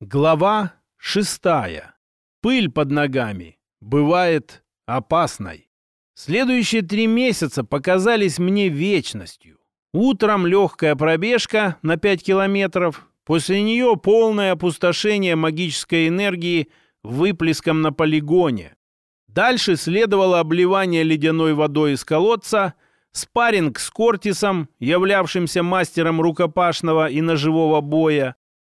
Глава шестая. Пыль под ногами бывает опасной. Следующие три месяца показались мне вечностью. Утром легкая пробежка на 5 километров, после нее полное опустошение магической энергии выплеском на полигоне. Дальше следовало обливание ледяной водой из колодца, спарринг с Кортисом, являвшимся мастером рукопашного и ножевого боя,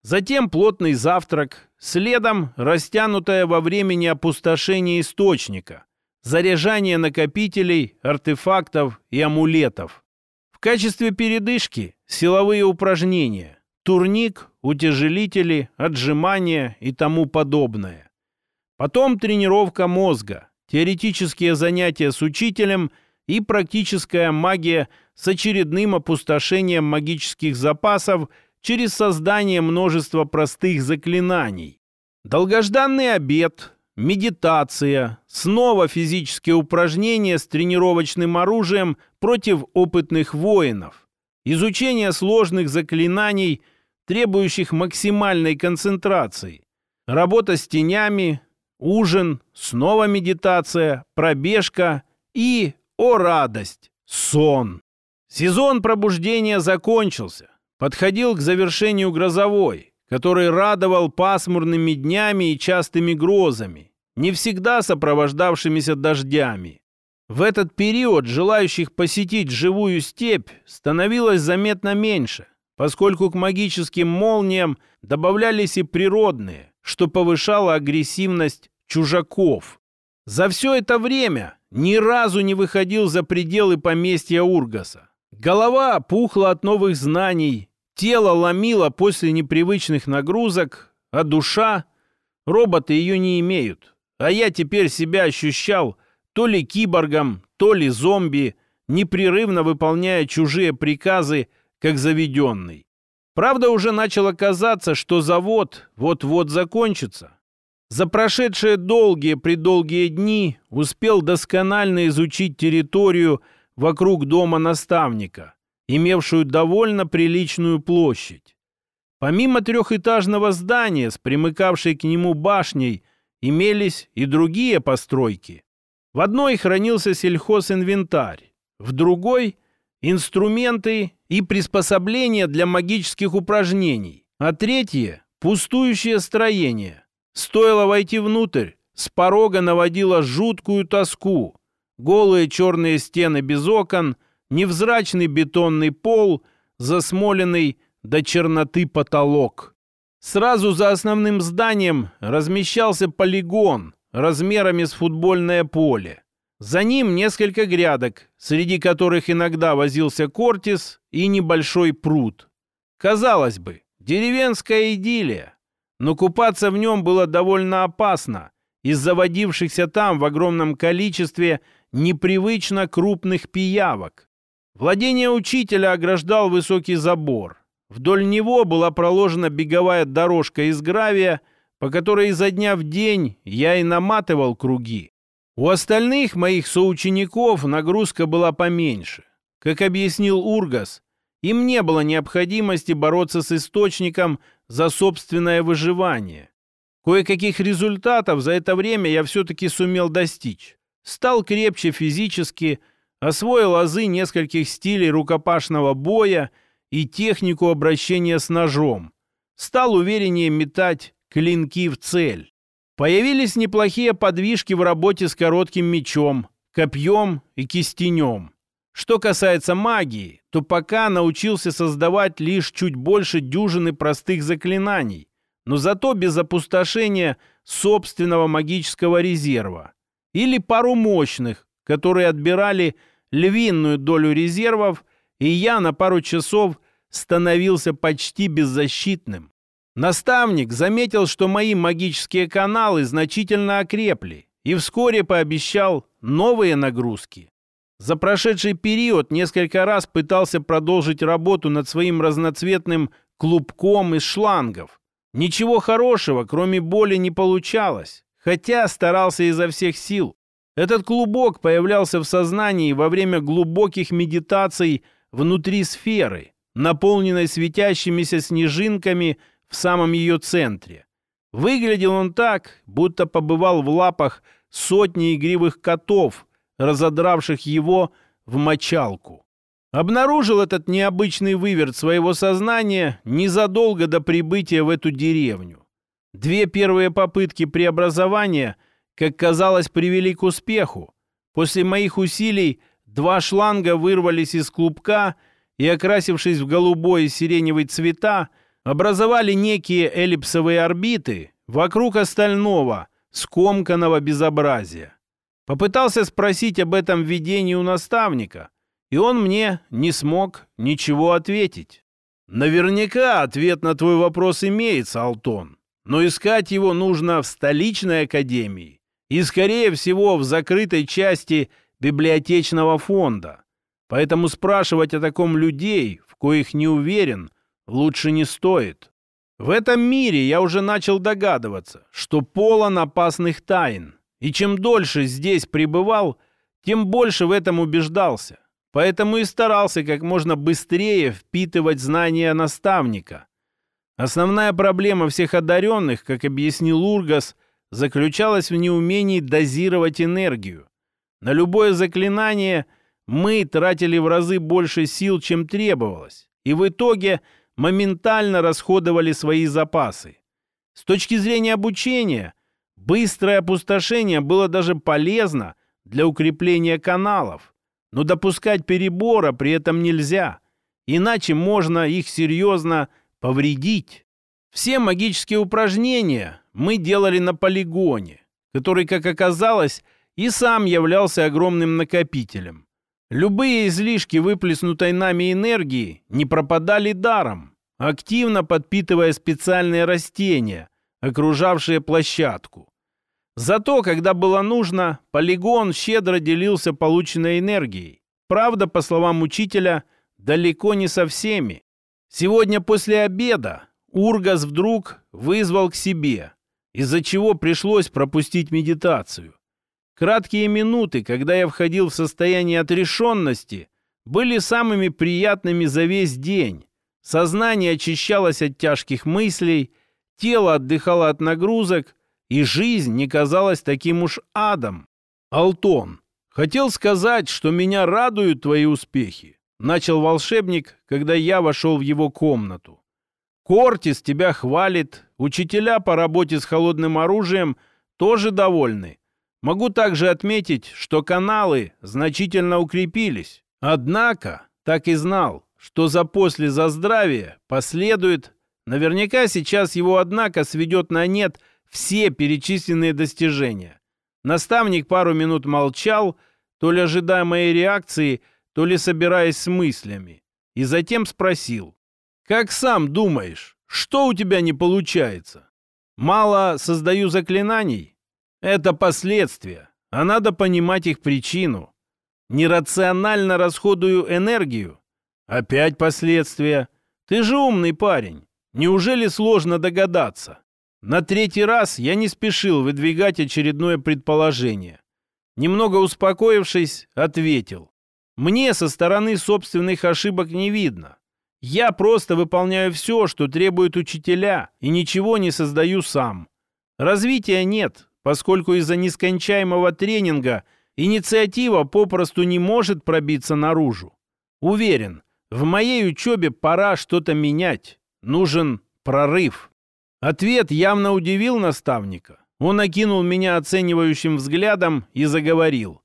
Затем плотный завтрак, следом растянутое во времени опустошение источника, заряжание накопителей, артефактов и амулетов. В качестве передышки силовые упражнения, турник, утяжелители, отжимания и тому подобное. Потом тренировка мозга, теоретические занятия с учителем и практическая магия с очередным опустошением магических запасов – через создание множества простых заклинаний. Долгожданный обед, медитация, снова физические упражнения с тренировочным оружием против опытных воинов, изучение сложных заклинаний, требующих максимальной концентрации, работа с тенями, ужин, снова медитация, пробежка и, о радость, сон. Сезон пробуждения закончился подходил к завершению грозовой, который радовал пасмурными днями и частыми грозами, не всегда сопровождавшимися дождями. В этот период желающих посетить живую степь становилось заметно меньше, поскольку к магическим молниям добавлялись и природные, что повышало агрессивность чужаков. За все это время ни разу не выходил за пределы поместья Ургаса. Голова пухла от новых знаний, Тело ломило после непривычных нагрузок, а душа... Роботы ее не имеют. А я теперь себя ощущал то ли киборгом, то ли зомби, непрерывно выполняя чужие приказы, как заведенный. Правда, уже начало казаться, что завод вот-вот закончится. За прошедшие долгие-предолгие дни успел досконально изучить территорию вокруг дома наставника – имевшую довольно приличную площадь. Помимо трехэтажного здания с примыкавшей к нему башней, имелись и другие постройки. В одной хранился сельхозинвентарь, в другой – инструменты и приспособления для магических упражнений, а третье – пустующее строение. Стоило войти внутрь, с порога наводило жуткую тоску. Голые черные стены без окон – невзрачный бетонный пол, засмоленный до черноты потолок. Сразу за основным зданием размещался полигон размерами с футбольное поле. За ним несколько грядок, среди которых иногда возился Кортис и небольшой пруд. Казалось бы, деревенская идиллия, но купаться в нем было довольно опасно из-за водившихся там в огромном количестве непривычно крупных пиявок. Владение учителя ограждал высокий забор. Вдоль него была проложена беговая дорожка из гравия, по которой изо дня в день я и наматывал круги. У остальных моих соучеников нагрузка была поменьше. Как объяснил Ургас, им не было необходимости бороться с источником за собственное выживание. Кое-каких результатов за это время я все-таки сумел достичь. Стал крепче физически, освоил азы нескольких стилей рукопашного боя и технику обращения с ножом, стал увереннее метать клинки в цель. Появились неплохие подвижки в работе с коротким мечом, копьем и кистенем. Что касается магии, то пока научился создавать лишь чуть больше дюжины простых заклинаний, но зато без опустошения собственного магического резерва. Или пару мощных, которые отбирали львиную долю резервов, и я на пару часов становился почти беззащитным. Наставник заметил, что мои магические каналы значительно окрепли и вскоре пообещал новые нагрузки. За прошедший период несколько раз пытался продолжить работу над своим разноцветным клубком из шлангов. Ничего хорошего, кроме боли, не получалось, хотя старался изо всех сил. Этот клубок появлялся в сознании во время глубоких медитаций внутри сферы, наполненной светящимися снежинками в самом ее центре. Выглядел он так, будто побывал в лапах сотни игривых котов, разодравших его в мочалку. Обнаружил этот необычный выверт своего сознания незадолго до прибытия в эту деревню. Две первые попытки преобразования, как казалось, привели к успеху. После моих усилий два шланга вырвались из клубка и, окрасившись в голубой и сиреневый цвета, образовали некие эллипсовые орбиты вокруг остального скомканного безобразия. Попытался спросить об этом видении у наставника, и он мне не смог ничего ответить. Наверняка ответ на твой вопрос имеется, Алтон, но искать его нужно в столичной академии и, скорее всего, в закрытой части библиотечного фонда. Поэтому спрашивать о таком людей, в коих не уверен, лучше не стоит. В этом мире я уже начал догадываться, что полон опасных тайн, и чем дольше здесь пребывал, тем больше в этом убеждался. Поэтому и старался как можно быстрее впитывать знания наставника. Основная проблема всех одаренных, как объяснил Ургас, заключалась в неумении дозировать энергию. На любое заклинание мы тратили в разы больше сил, чем требовалось, и в итоге – моментально расходовали свои запасы. С точки зрения обучения, быстрое опустошение было даже полезно для укрепления каналов, но допускать перебора при этом нельзя, иначе можно их серьезно повредить. Все магические упражнения мы делали на полигоне, который, как оказалось, и сам являлся огромным накопителем. Любые излишки выплеснутой нами энергии не пропадали даром, активно подпитывая специальные растения, окружавшие площадку. Зато, когда было нужно, полигон щедро делился полученной энергией. Правда, по словам учителя, далеко не со всеми. Сегодня после обеда Ургас вдруг вызвал к себе, из-за чего пришлось пропустить медитацию. Краткие минуты, когда я входил в состояние отрешенности, были самыми приятными за весь день. Сознание очищалось от тяжких мыслей, тело отдыхало от нагрузок, и жизнь не казалась таким уж адом. «Алтон, хотел сказать, что меня радуют твои успехи», начал волшебник, когда я вошел в его комнату. «Кортис тебя хвалит, учителя по работе с холодным оружием тоже довольны. Могу также отметить, что каналы значительно укрепились. Однако, так и знал, что за после за здравие последует. Наверняка сейчас его, однако, сведет на нет все перечисленные достижения. Наставник пару минут молчал, то ли ожидая моей реакции, то ли собираясь с мыслями. И затем спросил. «Как сам думаешь, что у тебя не получается? Мало создаю заклинаний? Это последствия, а надо понимать их причину. Нерационально расходую энергию. Опять последствия. Ты же умный парень. Неужели сложно догадаться? На третий раз я не спешил выдвигать очередное предположение. Немного успокоившись, ответил. Мне со стороны собственных ошибок не видно. Я просто выполняю все, что требуют учителя, и ничего не создаю сам. Развития нет, поскольку из-за нескончаемого тренинга инициатива попросту не может пробиться наружу. Уверен, в моей учебе пора что-то менять. Нужен прорыв. Ответ явно удивил наставника. Он окинул меня оценивающим взглядом и заговорил.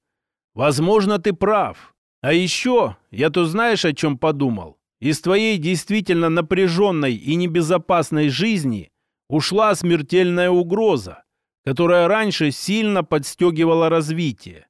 «Возможно, ты прав. А еще, я то знаешь, о чем подумал? Из твоей действительно напряженной и небезопасной жизни ушла смертельная угроза которая раньше сильно подстегивала развитие.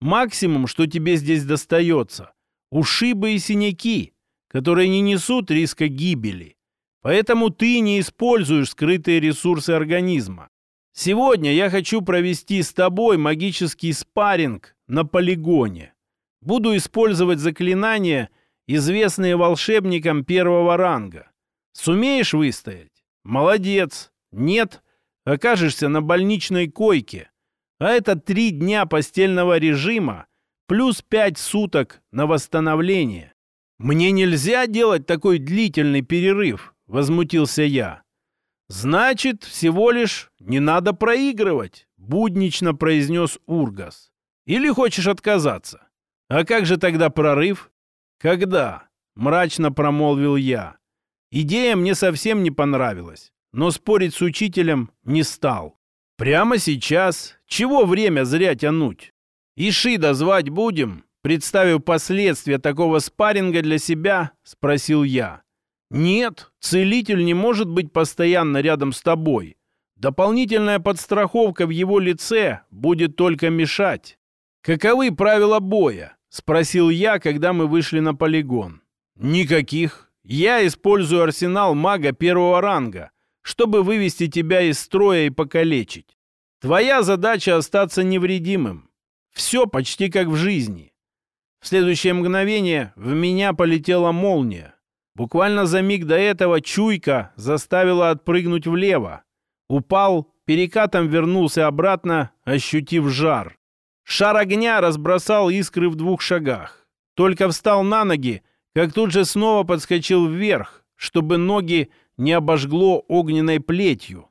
Максимум, что тебе здесь достается, ушибы и синяки, которые не несут риска гибели. Поэтому ты не используешь скрытые ресурсы организма. Сегодня я хочу провести с тобой магический спарринг на полигоне. Буду использовать заклинания, известные волшебникам первого ранга. Сумеешь выстоять? Молодец. Нет? окажешься на больничной койке. А это три дня постельного режима плюс пять суток на восстановление. «Мне нельзя делать такой длительный перерыв», — возмутился я. Значит, всего лишь не надо проигрывать, буднично произнес Ургас. Или хочешь отказаться? А как же тогда прорыв? Когда? Мрачно промолвил я. Идея мне совсем не понравилась, но спорить с учителем не стал. Прямо сейчас? Чего время зря тянуть? Ишида звать будем? Представив последствия такого спарринга для себя, спросил я. Нет, целитель не может быть постоянно рядом с тобой. Дополнительная подстраховка в его лице будет только мешать. Каковы правила боя? Спросил я, когда мы вышли на полигон. Никаких. Я использую арсенал мага первого ранга, чтобы вывести тебя из строя и покалечить. Твоя задача остаться невредимым. Все почти как в жизни. В следующее мгновение в меня полетела молния. Буквально за миг до этого чуйка заставила отпрыгнуть влево. Упал, перекатом вернулся обратно, ощутив жар. Шар огня разбросал искры в двух шагах. Только встал на ноги, как тут же снова подскочил вверх, чтобы ноги не обожгло огненной плетью.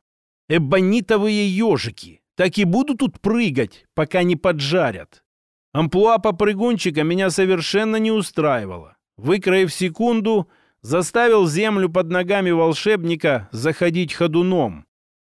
Эбонитовые ежики так и буду тут прыгать, пока не поджарят. Амплуа попрыгунчика меня совершенно не устраивало. Выкроив секунду, заставил землю под ногами волшебника заходить ходуном.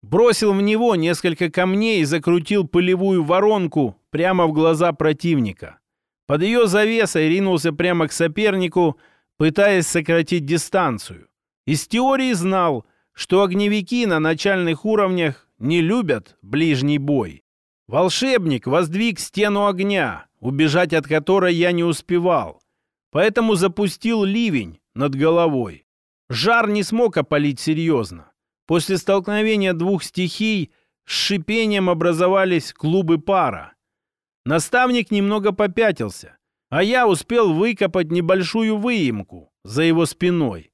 Бросил в него несколько камней и закрутил пылевую воронку прямо в глаза противника. Под ее завесой ринулся прямо к сопернику, пытаясь сократить дистанцию. Из теории знал, что огневики на начальных уровнях не любят ближний бой. Волшебник воздвиг стену огня, убежать от которой я не успевал, поэтому запустил ливень, над головой. Жар не смог опалить серьезно. После столкновения двух стихий с шипением образовались клубы пара. Наставник немного попятился, а я успел выкопать небольшую выемку за его спиной.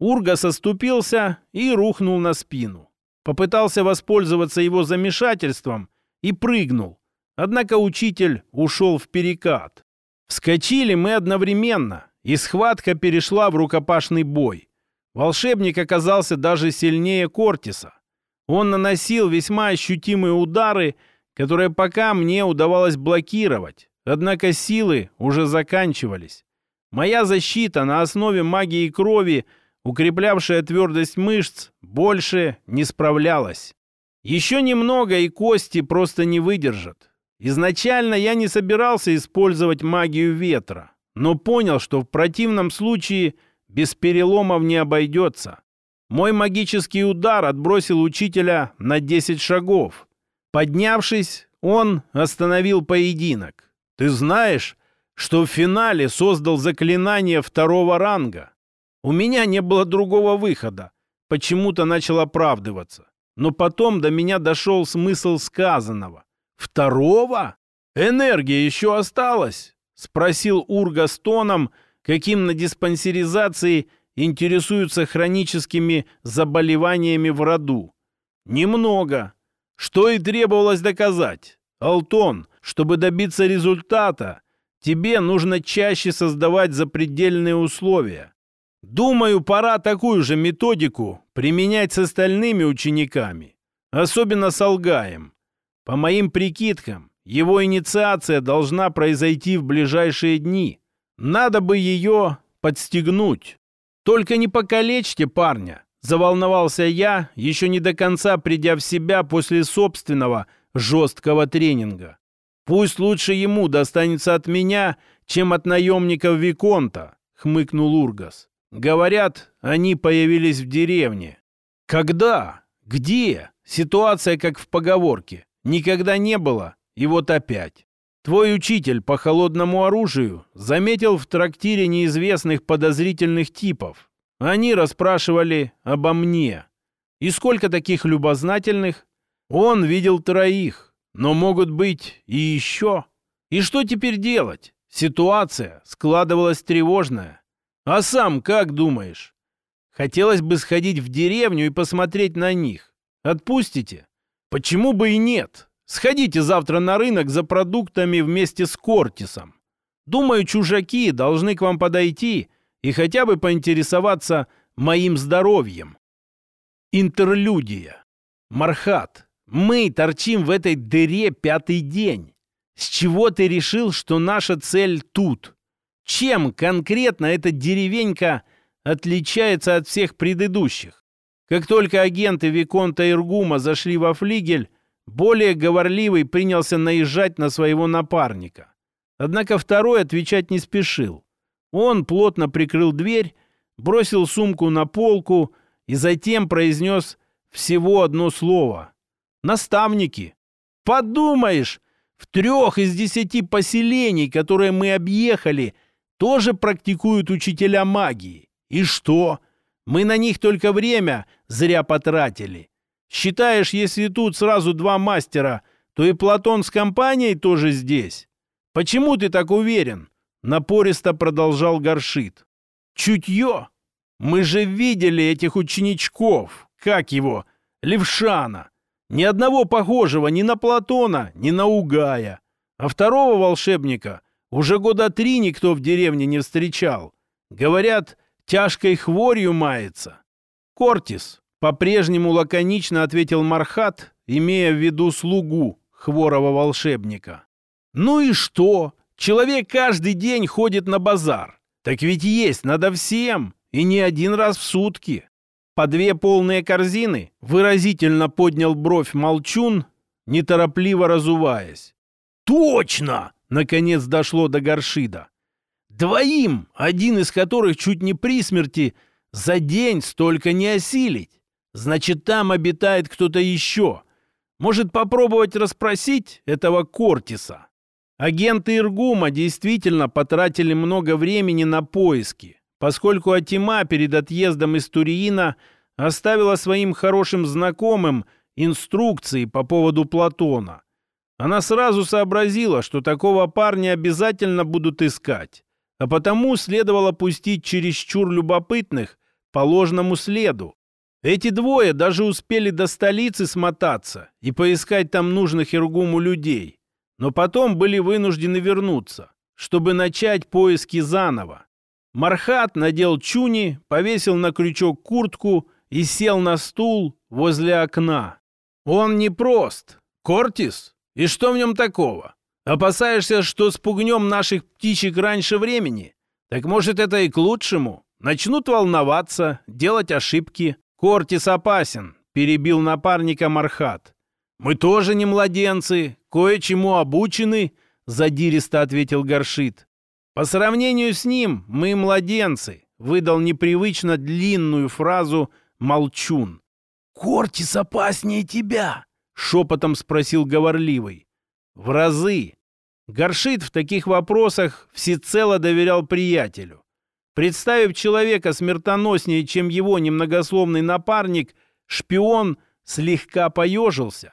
Ургас оступился и рухнул на спину. Попытался воспользоваться его замешательством и прыгнул. Однако учитель ушел в перекат. Вскочили мы одновременно, и схватка перешла в рукопашный бой. Волшебник оказался даже сильнее Кортиса. Он наносил весьма ощутимые удары, которые пока мне удавалось блокировать, однако силы уже заканчивались. Моя защита на основе магии крови, укреплявшая твердость мышц, больше не справлялась. Еще немного, и кости просто не выдержат. Изначально я не собирался использовать магию ветра но понял, что в противном случае без переломов не обойдется. Мой магический удар отбросил учителя на 10 шагов. Поднявшись, он остановил поединок. Ты знаешь, что в финале создал заклинание второго ранга? У меня не было другого выхода. Почему-то начал оправдываться. Но потом до меня дошел смысл сказанного. Второго? Энергия еще осталась. Спросил Урга с тоном, каким на диспансеризации интересуются хроническими заболеваниями в роду. Немного. Что и требовалось доказать. Алтон, чтобы добиться результата, тебе нужно чаще создавать запредельные условия. Думаю, пора такую же методику применять с остальными учениками, особенно с Алгаем. По моим прикидкам, его инициация должна произойти в ближайшие дни. Надо бы ее подстегнуть. Только не покалечьте парня. Заволновался я, еще не до конца придя в себя после собственного жесткого тренинга. Пусть лучше ему достанется от меня, чем от наемников Виконта, хмыкнул Ургас. Говорят, они появились в деревне. Когда? Где? Ситуация как в поговорке. Никогда не было и вот опять. Твой учитель по холодному оружию заметил в трактире неизвестных подозрительных типов. Они расспрашивали обо мне. И сколько таких любознательных? Он видел троих, но могут быть и еще. И что теперь делать? Ситуация складывалась тревожная. А сам как думаешь? Хотелось бы сходить в деревню и посмотреть на них. Отпустите? Почему бы и нет? Сходите завтра на рынок за продуктами вместе с Кортисом. Думаю, чужаки должны к вам подойти и хотя бы поинтересоваться моим здоровьем. Интерлюдия. Мархат, мы торчим в этой дыре пятый день. С чего ты решил, что наша цель тут? Чем конкретно эта деревенька отличается от всех предыдущих? Как только агенты Виконта Иргума зашли во флигель, более говорливый принялся наезжать на своего напарника. Однако второй отвечать не спешил. Он плотно прикрыл дверь, бросил сумку на полку и затем произнес всего одно слово. «Наставники!» «Подумаешь, в трех из десяти поселений, которые мы объехали, тоже практикуют учителя магии. И что? Мы на них только время зря потратили. Считаешь, если тут сразу два мастера, то и Платон с компанией тоже здесь? Почему ты так уверен? Напористо продолжал Горшит. Чутье? Мы же видели этих ученичков. Как его? Левшана. Ни одного похожего ни на Платона, ни на Угая. А второго волшебника уже года три никто в деревне не встречал. Говорят, тяжкой хворью мается. Кортис, по-прежнему лаконично ответил Мархат, имея в виду слугу хворого волшебника. Ну и что? Человек каждый день ходит на базар. Так ведь есть надо всем, и не один раз в сутки. По две полные корзины выразительно поднял бровь молчун, неторопливо разуваясь. «Точно!» — наконец дошло до горшида. Двоим, один из которых чуть не при смерти, за день столько не осилить. Значит, там обитает кто-то еще. Может попробовать расспросить этого Кортиса. Агенты Иргума действительно потратили много времени на поиски, поскольку Атима перед отъездом из Туриина оставила своим хорошим знакомым инструкции по поводу Платона. Она сразу сообразила, что такого парня обязательно будут искать а потому следовало пустить чересчур любопытных по ложному следу. Эти двое даже успели до столицы смотаться и поискать там нужных Иргуму людей, но потом были вынуждены вернуться, чтобы начать поиски заново. Мархат надел чуни, повесил на крючок куртку и сел на стул возле окна. Он не прост. Кортис? И что в нем такого? Опасаешься, что спугнем наших птичек раньше времени? Так может, это и к лучшему. Начнут волноваться, делать ошибки. Кортис опасен, перебил напарника Мархат. Мы тоже не младенцы, кое-чему обучены, задиристо ответил Горшит. По сравнению с ним мы младенцы, выдал непривычно длинную фразу Молчун. «Кортис опаснее тебя?» — шепотом спросил говорливый. «В разы. Горшит в таких вопросах всецело доверял приятелю. Представив человека смертоноснее, чем его немногословный напарник, шпион слегка поежился.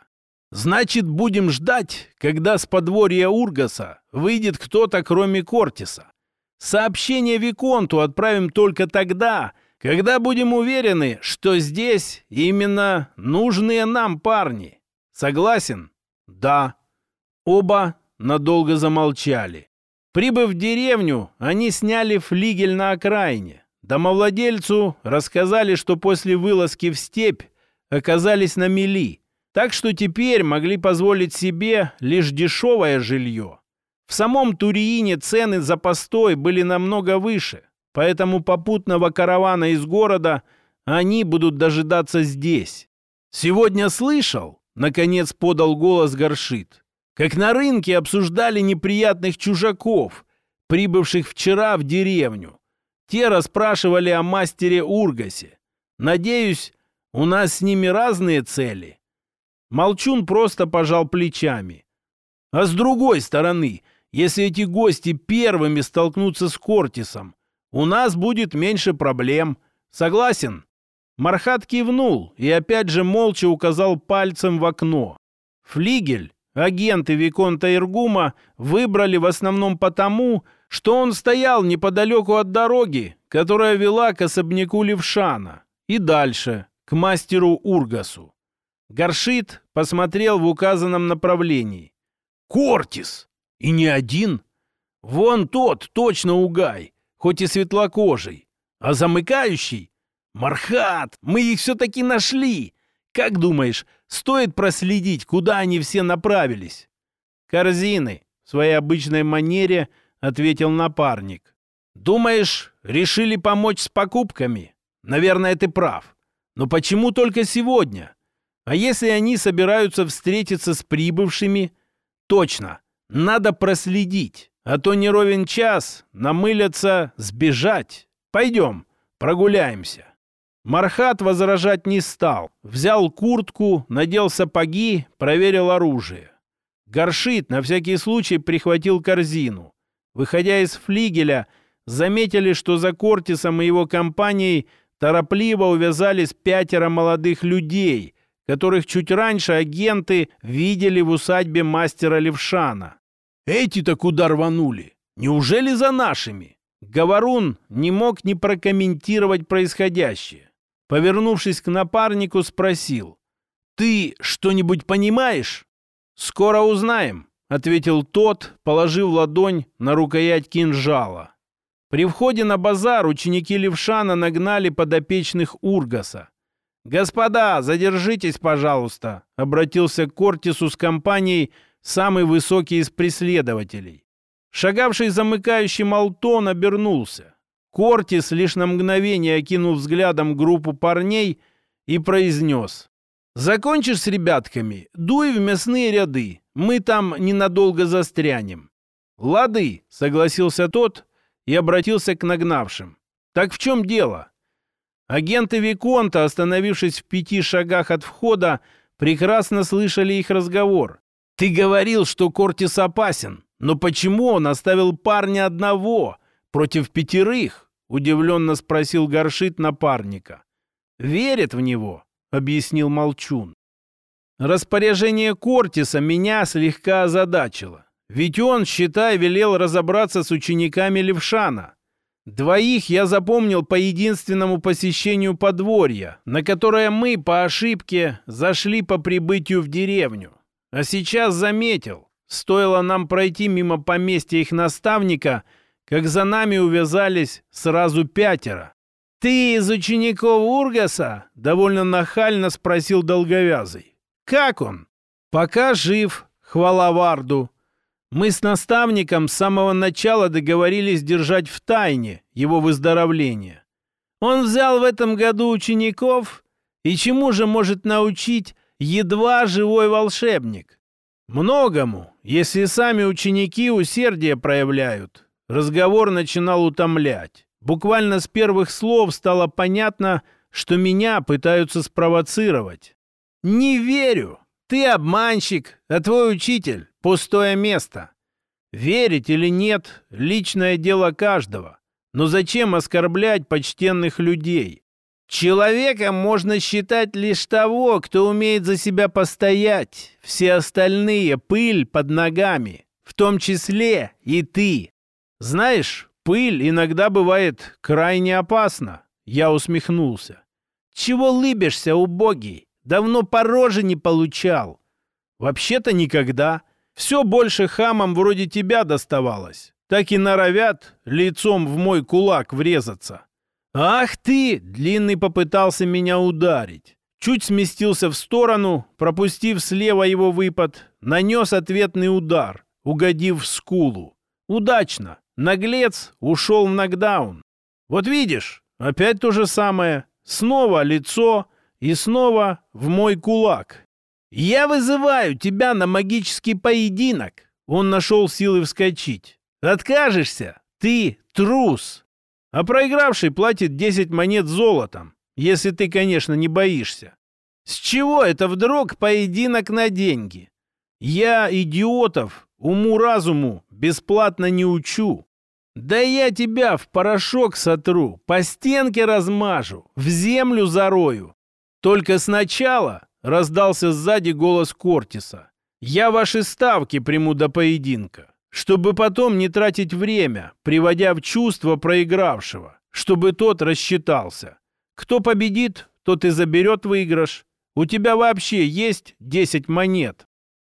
«Значит, будем ждать, когда с подворья Ургаса выйдет кто-то, кроме Кортиса. Сообщение Виконту отправим только тогда, когда будем уверены, что здесь именно нужные нам парни. Согласен? Да. Оба надолго замолчали. Прибыв в деревню, они сняли флигель на окраине. Домовладельцу рассказали, что после вылазки в степь оказались на мели, так что теперь могли позволить себе лишь дешевое жилье. В самом Туриине цены за постой были намного выше, поэтому попутного каравана из города они будут дожидаться здесь. «Сегодня слышал?» — наконец подал голос Горшит как на рынке обсуждали неприятных чужаков, прибывших вчера в деревню. Те расспрашивали о мастере Ургасе. Надеюсь, у нас с ними разные цели. Молчун просто пожал плечами. А с другой стороны, если эти гости первыми столкнутся с Кортисом, у нас будет меньше проблем. Согласен? Мархат кивнул и опять же молча указал пальцем в окно. Флигель Агенты Виконта Иргума выбрали в основном потому, что он стоял неподалеку от дороги, которая вела к особняку Левшана, и дальше, к мастеру Ургасу. Горшит посмотрел в указанном направлении. «Кортис! И не один! Вон тот, точно угай, хоть и светлокожий, а замыкающий «Мархат, мы их все-таки нашли! Как думаешь, стоит проследить, куда они все направились?» «Корзины», в своей обычной манере ответил напарник. «Думаешь, решили помочь с покупками? Наверное, ты прав. Но почему только сегодня? А если они собираются встретиться с прибывшими? Точно, надо проследить, а то не ровен час, намылятся сбежать. Пойдем, прогуляемся». Мархат возражать не стал. Взял куртку, надел сапоги, проверил оружие. Горшит на всякий случай прихватил корзину. Выходя из флигеля, заметили, что за Кортисом и его компанией торопливо увязались пятеро молодых людей, которых чуть раньше агенты видели в усадьбе мастера Левшана. «Эти-то куда рванули? Неужели за нашими?» Говорун не мог не прокомментировать происходящее. Повернувшись к напарнику, спросил. «Ты что-нибудь понимаешь?» «Скоро узнаем», — ответил тот, положив ладонь на рукоять кинжала. При входе на базар ученики Левшана нагнали подопечных Ургаса. «Господа, задержитесь, пожалуйста», — обратился к Кортису с компанией самый высокий из преследователей. Шагавший замыкающий Малтон обернулся. Кортис лишь на мгновение окинул взглядом группу парней и произнес. Закончишь с ребятками, дуй в мясные ряды. Мы там ненадолго застрянем. Лады, согласился тот и обратился к нагнавшим. Так в чем дело? Агенты Виконта, остановившись в пяти шагах от входа, прекрасно слышали их разговор. «Ты говорил, что Кортис опасен, но почему он оставил парня одного против пятерых?» — удивленно спросил Горшит напарника. «Верит в него объяснил Молчун. Распоряжение Кортиса меня слегка озадачило. Ведь он, считай, велел разобраться с учениками Левшана. Двоих я запомнил по единственному посещению подворья, на которое мы по ошибке зашли по прибытию в деревню. А сейчас заметил, стоило нам пройти мимо поместья их наставника, как за нами увязались сразу пятеро. «Ты из учеников Ургаса?» — довольно нахально спросил Долговязый. «Как он?» «Пока жив, хвала Варду. Мы с наставником с самого начала договорились держать в тайне его выздоровление. Он взял в этом году учеников, и чему же может научить едва живой волшебник? Многому, если сами ученики усердие проявляют. Разговор начинал утомлять. Буквально с первых слов стало понятно, что меня пытаются спровоцировать. «Не верю! Ты обманщик, а твой учитель — пустое место!» Верить или нет — личное дело каждого. Но зачем оскорблять почтенных людей? Человеком можно считать лишь того, кто умеет за себя постоять. Все остальные — пыль под ногами, в том числе и ты. Знаешь, Пыль иногда бывает крайне опасна. Я усмехнулся. Чего лыбишься, убогий? Давно по роже не получал. Вообще-то никогда. Все больше хамам вроде тебя доставалось. Так и норовят лицом в мой кулак врезаться. «Ах ты!» — Длинный попытался меня ударить. Чуть сместился в сторону, пропустив слева его выпад, нанес ответный удар, угодив в скулу. Удачно. Наглец ушел в нокдаун. Вот видишь, опять то же самое. Снова лицо и снова в мой кулак. Я вызываю тебя на магический поединок. Он нашел силы вскочить. Откажешься? Ты трус. А проигравший платит 10 монет золотом, если ты, конечно, не боишься. С чего это вдруг поединок на деньги? Я идиотов уму-разуму бесплатно не учу. Да я тебя в порошок сотру, по стенке размажу, в землю зарою. Только сначала раздался сзади голос Кортиса. Я ваши ставки приму до поединка, чтобы потом не тратить время, приводя в чувство проигравшего, чтобы тот рассчитался. Кто победит, тот и заберет выигрыш. У тебя вообще есть 10 монет.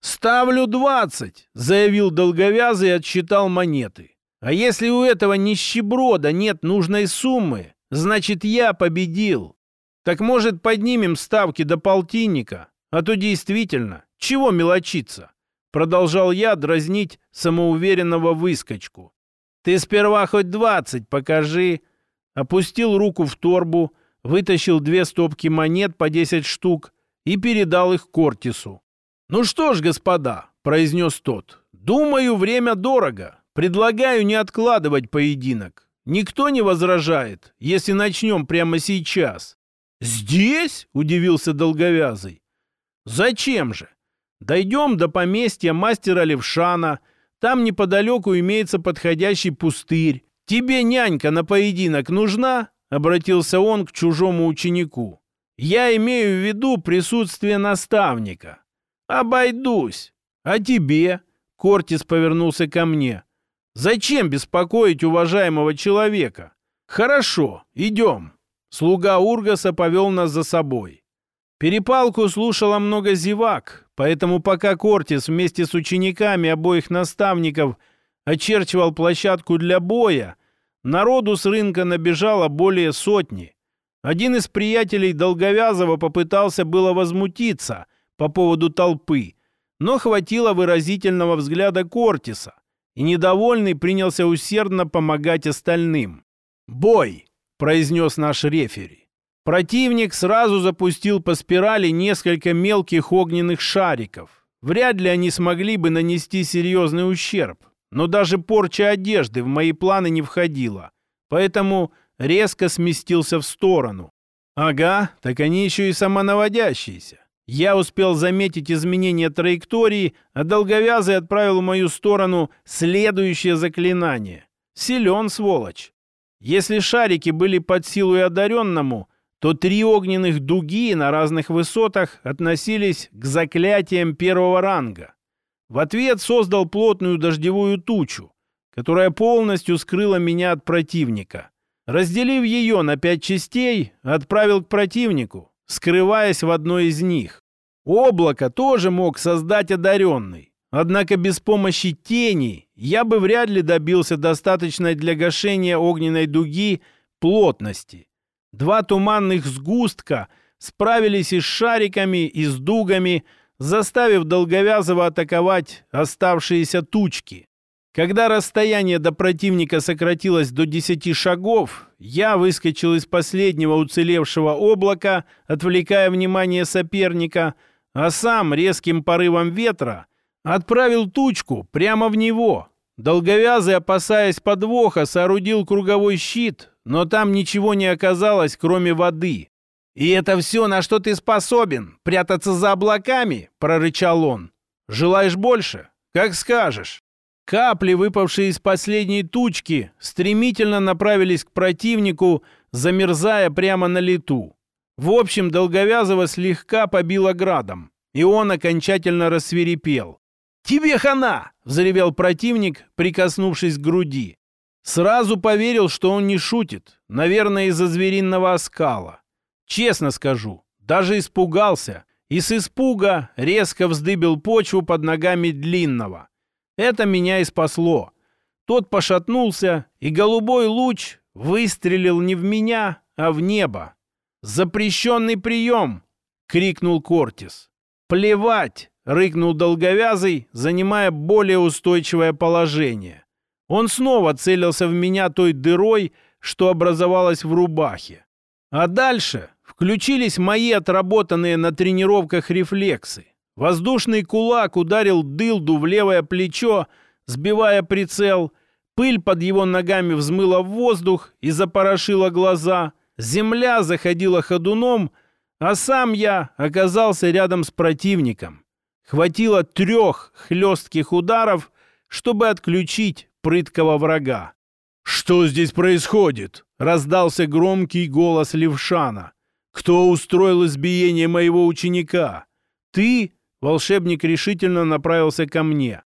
«Ставлю двадцать!» — заявил долговязый и отсчитал монеты. «А если у этого нищеброда нет нужной суммы, Значит, я победил. Так может, поднимем ставки до полтинника? А то действительно, чего мелочиться? Продолжал я дразнить самоуверенного выскочку. Ты сперва хоть двадцать покажи. Опустил руку в торбу, вытащил две стопки монет по десять штук и передал их Кортису. «Ну что ж, господа», — произнес тот, — «думаю, время дорого. Предлагаю не откладывать поединок. Никто не возражает, если начнем прямо сейчас». «Здесь?» — удивился Долговязый. «Зачем же? Дойдем до поместья мастера Левшана. Там неподалеку имеется подходящий пустырь. Тебе нянька на поединок нужна?» — обратился он к чужому ученику. «Я имею в виду присутствие наставника. Обойдусь. А тебе?» — Кортис повернулся ко мне. «Зачем беспокоить уважаемого человека? Хорошо, идем». Слуга Ургаса повел нас за собой. Перепалку слушало много зевак, поэтому пока Кортис вместе с учениками обоих наставников очерчивал площадку для боя, народу с рынка набежало более сотни. Один из приятелей Долговязова попытался было возмутиться по поводу толпы, но хватило выразительного взгляда Кортиса, и недовольный принялся усердно помогать остальным. «Бой!» — произнес наш рефери. Противник сразу запустил по спирали несколько мелких огненных шариков. Вряд ли они смогли бы нанести серьезный ущерб, но даже порча одежды в мои планы не входила, поэтому резко сместился в сторону. Ага, так они еще и самонаводящиеся. Я успел заметить изменение траектории, а долговязый отправил в мою сторону следующее заклинание. Силен, сволочь. Если шарики были под силу и одаренному, то три огненных дуги на разных высотах относились к заклятиям первого ранга. В ответ создал плотную дождевую тучу, которая полностью скрыла меня от противника. Разделив ее на пять частей, отправил к противнику, скрываясь в одной из них. Облако тоже мог создать одаренный. Однако без помощи тени я бы вряд ли добился достаточной для гашения огненной дуги плотности. Два туманных сгустка справились и с шариками, и с дугами, заставив Долговязова атаковать оставшиеся тучки. Когда расстояние до противника сократилось до десяти шагов, я выскочил из последнего уцелевшего облака, отвлекая внимание соперника, а сам резким порывом ветра отправил тучку прямо в него. Долговязый, опасаясь подвоха, соорудил круговой щит, но там ничего не оказалось, кроме воды. «И это все, на что ты способен? Прятаться за облаками?» — прорычал он. «Желаешь больше? Как скажешь». Капли, выпавшие из последней тучки, стремительно направились к противнику, замерзая прямо на лету. В общем, Долговязого слегка побило градом, и он окончательно рассверепел. «Тебе хана!» — взревел противник, прикоснувшись к груди. Сразу поверил, что он не шутит, наверное, из-за звериного оскала. Честно скажу, даже испугался, и с испуга резко вздыбил почву под ногами длинного — это меня и спасло. Тот пошатнулся, и голубой луч выстрелил не в меня, а в небо. «Запрещенный прием!» — крикнул Кортис. «Плевать!» — рыкнул долговязый, занимая более устойчивое положение. Он снова целился в меня той дырой, что образовалась в рубахе. А дальше включились мои отработанные на тренировках рефлексы. Воздушный кулак ударил дылду в левое плечо, сбивая прицел. Пыль под его ногами взмыла в воздух и запорошила глаза. Земля заходила ходуном, а сам я оказался рядом с противником. Хватило трех хлестких ударов, чтобы отключить прыткого врага. «Что здесь происходит?» — раздался громкий голос Левшана. «Кто устроил избиение моего ученика? Ты волшебник решительно направился ко мне.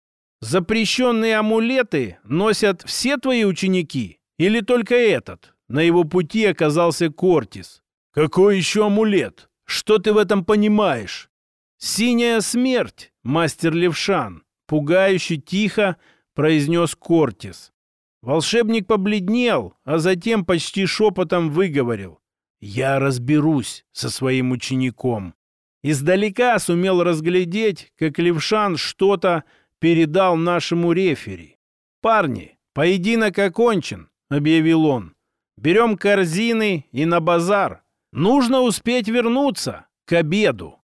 «Запрещенные амулеты носят все твои ученики? Или только этот?» На его пути оказался Кортис. «Какой еще амулет? Что ты в этом понимаешь?» «Синяя смерть, мастер Левшан», — пугающе тихо произнес Кортис. Волшебник побледнел, а затем почти шепотом выговорил. «Я разберусь со своим учеником». Издалека сумел разглядеть, как Левшан что-то передал нашему рефери. «Парни, поединок окончен», — объявил он. «Берем корзины и на базар. Нужно успеть вернуться к обеду».